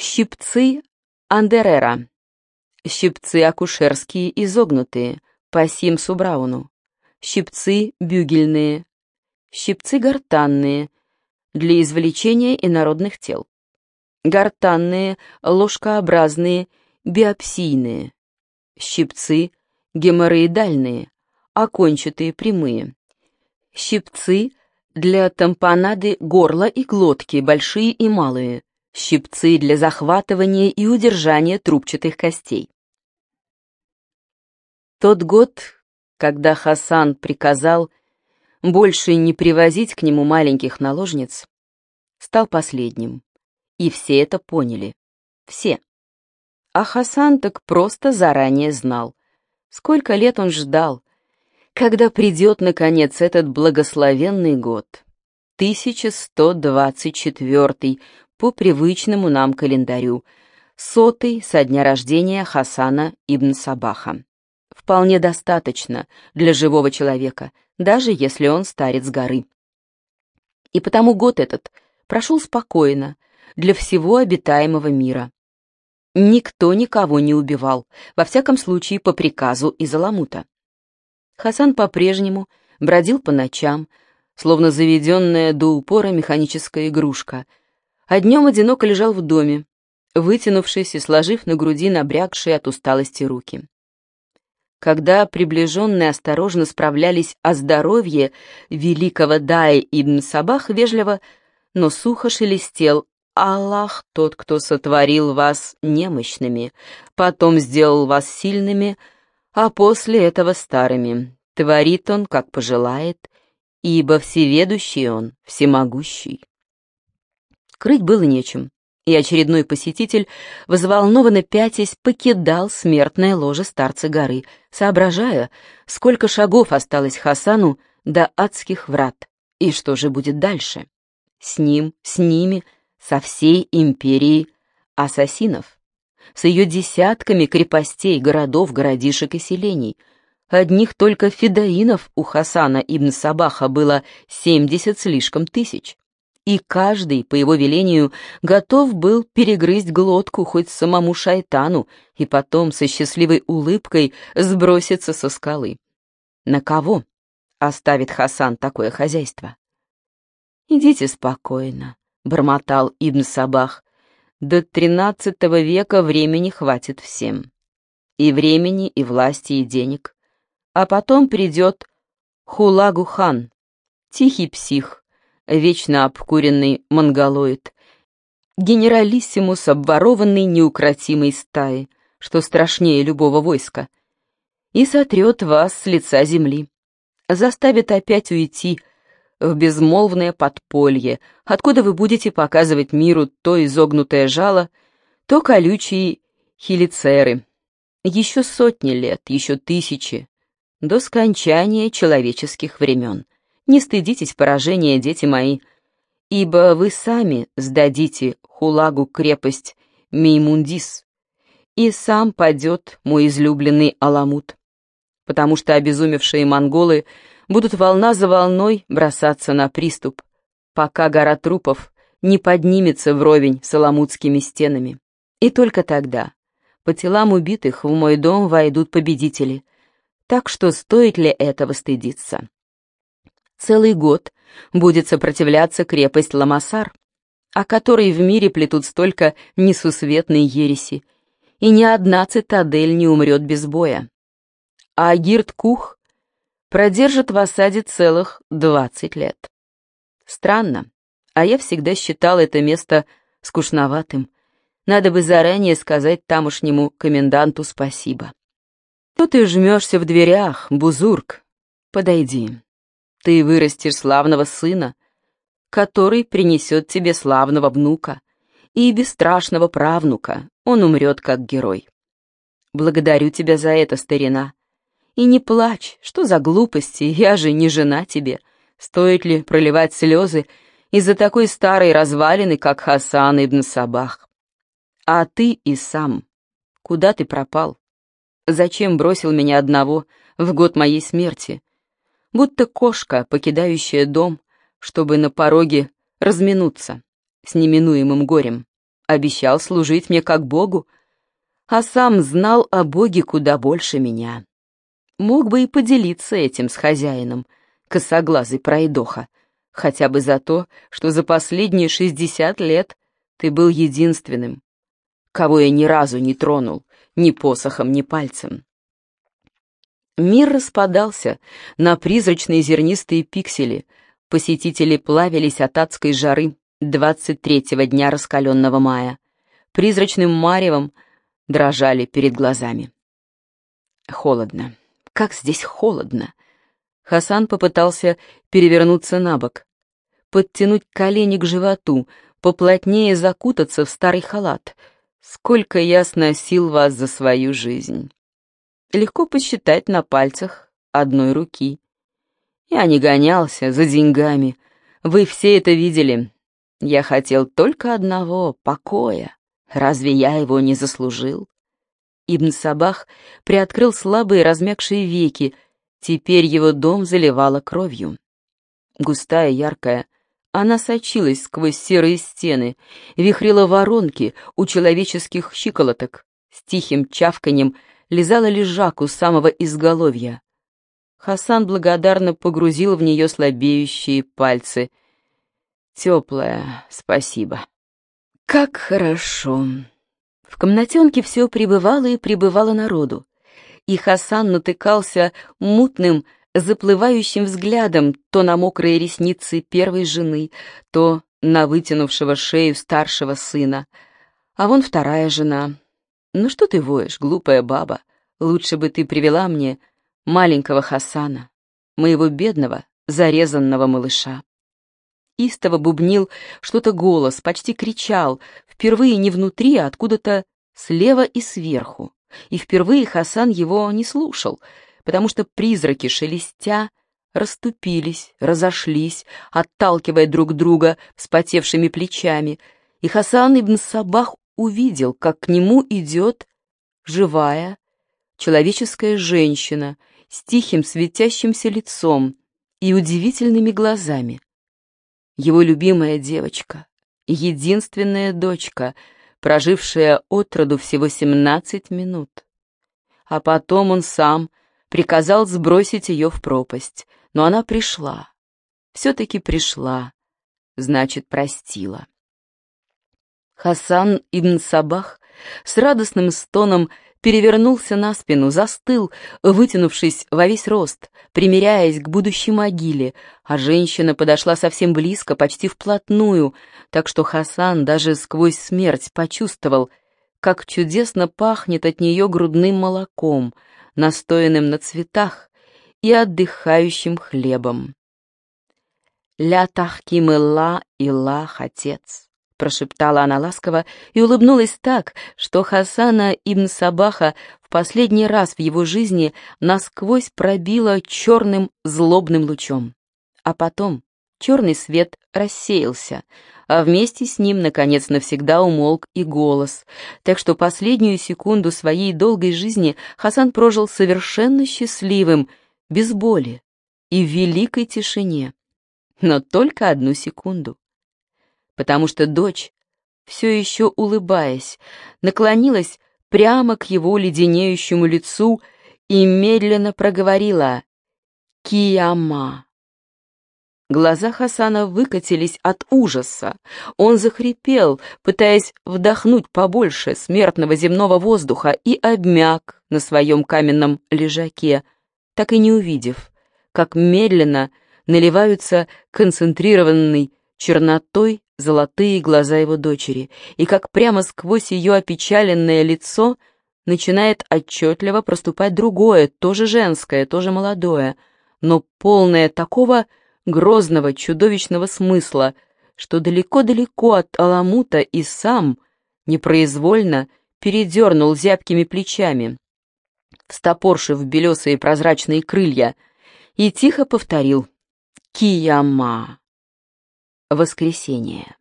Щипцы Андерера. Щипцы акушерские изогнутые, по Симсу Брауну. Щипцы бюгельные. Щипцы гортанные, для извлечения инородных тел. Гортанные, ложкообразные, биопсийные. Щипцы геморроидальные, окончатые прямые. Щипцы для тампонады горла и глотки, большие и малые. Щипцы для захватывания и удержания трубчатых костей. Тот год, когда Хасан приказал больше не привозить к нему маленьких наложниц, стал последним. И все это поняли. Все. А Хасан так просто заранее знал. Сколько лет он ждал, когда придет, наконец, этот благословенный год. 1124 по привычному нам календарю, сотый со дня рождения Хасана ибн Сабаха. Вполне достаточно для живого человека, даже если он старец горы. И потому год этот прошел спокойно для всего обитаемого мира. Никто никого не убивал, во всяком случае по приказу из Аламута. Хасан по-прежнему бродил по ночам, словно заведенная до упора механическая игрушка, а днем одиноко лежал в доме, вытянувшись и сложив на груди набрякшие от усталости руки. Когда приближенные осторожно справлялись о здоровье великого Дая ибн Сабах, вежливо, но сухо шелестел Аллах тот, кто сотворил вас немощными, потом сделал вас сильными, а после этого старыми. Творит он, как пожелает, ибо всеведущий он, всемогущий. Крыть было нечем, и очередной посетитель, взволнованно пятясь, покидал смертное ложе старца горы, соображая, сколько шагов осталось Хасану до адских врат, и что же будет дальше. С ним, с ними — со всей империей ассасинов, с ее десятками крепостей, городов, городишек и селений. Одних только фидаинов у Хасана ибн Сабаха было семьдесят слишком тысяч. И каждый, по его велению, готов был перегрызть глотку хоть самому шайтану и потом со счастливой улыбкой сброситься со скалы. На кого оставит Хасан такое хозяйство? Идите спокойно, бормотал Ибн Сабах. До тринадцатого века времени хватит всем. И времени, и власти, и денег. А потом придет Хулагу-хан, тихий псих, вечно обкуренный монголоид, генералиссимус, обворованный неукротимой стаи, что страшнее любого войска, и сотрет вас с лица земли, заставит опять уйти в безмолвное подполье, откуда вы будете показывать миру то изогнутое жало, то колючие хелицеры. Еще сотни лет, еще тысячи, до скончания человеческих времен. Не стыдитесь поражения, дети мои, ибо вы сами сдадите Хулагу крепость Меймундис, и сам падет мой излюбленный Аламут, потому что обезумевшие монголы будут волна за волной бросаться на приступ, пока гора трупов не поднимется вровень с аламутскими стенами. И только тогда по телам убитых в мой дом войдут победители. Так что стоит ли этого стыдиться? Целый год будет сопротивляться крепость Ламасар, о которой в мире плетут столько несусветной ереси, и ни одна цитадель не умрет без боя. А Гирт-Кух продержит в осаде целых двадцать лет. Странно, а я всегда считал это место скучноватым. Надо бы заранее сказать тамошнему коменданту спасибо. Тут ты жмешься в дверях, бузург. Подойди. Ты вырастешь славного сына, который принесет тебе славного внука и бесстрашного правнука. Он умрет как герой. Благодарю тебя за это, старина. И не плачь, что за глупости, я же не жена тебе. Стоит ли проливать слезы из-за такой старой развалины, как Хасан ибн Сабах? А ты и сам. Куда ты пропал? Зачем бросил меня одного в год моей смерти? Будто кошка, покидающая дом, чтобы на пороге разминуться с неминуемым горем. обещал служить мне как Богу, а сам знал о Боге куда больше меня. Мог бы и поделиться этим с хозяином, косоглазый пройдоха, хотя бы за то, что за последние шестьдесят лет ты был единственным, кого я ни разу не тронул, ни посохом, ни пальцем. Мир распадался на призрачные зернистые пиксели, посетители плавились от адской жары двадцать третьего дня раскаленного мая. Призрачным маревом дрожали перед глазами. Холодно. Как здесь холодно. Хасан попытался перевернуться на бок, подтянуть колени к животу, поплотнее закутаться в старый халат. Сколько я сносил вас за свою жизнь. Легко посчитать на пальцах одной руки. Я не гонялся за деньгами. Вы все это видели. Я хотел только одного — покоя. Разве я его не заслужил? Ибн Сабах приоткрыл слабые размягшие веки. Теперь его дом заливало кровью. Густая, яркая, она сочилась сквозь серые стены, вихрила воронки у человеческих щиколоток, с тихим чавканьем лизала лежак у самого изголовья. Хасан благодарно погрузил в нее слабеющие пальцы. «Теплая, спасибо». «Как хорошо!» В комнатенке все прибывало и прибывало народу, и Хасан натыкался мутным, заплывающим взглядом то на мокрые ресницы первой жены, то на вытянувшего шею старшего сына. А вон вторая жена, «Ну что ты воешь, глупая баба? Лучше бы ты привела мне маленького Хасана, моего бедного, зарезанного малыша». Истово бубнил что-то голос, почти кричал, впервые не внутри, а откуда-то слева и сверху. И впервые Хасан его не слушал, потому что призраки, шелестя, расступились, разошлись, отталкивая друг друга вспотевшими плечами, и Хасан ибн Сабах увидел, как к нему идет живая, человеческая женщина с тихим светящимся лицом и удивительными глазами. Его любимая девочка, единственная дочка, прожившая от роду всего семнадцать минут. А потом он сам приказал сбросить ее в пропасть, но она пришла, все-таки пришла, значит, простила. Хасан ибн Сабах с радостным стоном перевернулся на спину, застыл, вытянувшись во весь рост, примиряясь к будущей могиле, а женщина подошла совсем близко, почти вплотную, так что Хасан даже сквозь смерть почувствовал, как чудесно пахнет от нее грудным молоком, настоянным на цветах и отдыхающим хлебом. «Ля тахким илла, Илах, Отец» прошептала она ласково и улыбнулась так, что Хасана ибн Сабаха в последний раз в его жизни насквозь пробила черным злобным лучом. А потом черный свет рассеялся, а вместе с ним, наконец, навсегда умолк и голос, так что последнюю секунду своей долгой жизни Хасан прожил совершенно счастливым, без боли и в великой тишине. Но только одну секунду потому что дочь, все еще улыбаясь, наклонилась прямо к его леденеющему лицу и медленно проговорила «Кияма». Глаза Хасана выкатились от ужаса. Он захрипел, пытаясь вдохнуть побольше смертного земного воздуха, и обмяк на своем каменном лежаке, так и не увидев, как медленно наливаются концентрированной чернотой золотые глаза его дочери, и как прямо сквозь ее опечаленное лицо начинает отчетливо проступать другое, тоже женское, тоже молодое, но полное такого грозного, чудовищного смысла, что далеко-далеко от Аламута и сам непроизвольно передернул зябкими плечами, встопоршив белесые прозрачные крылья, и тихо повторил «Кияма». Воскресенье.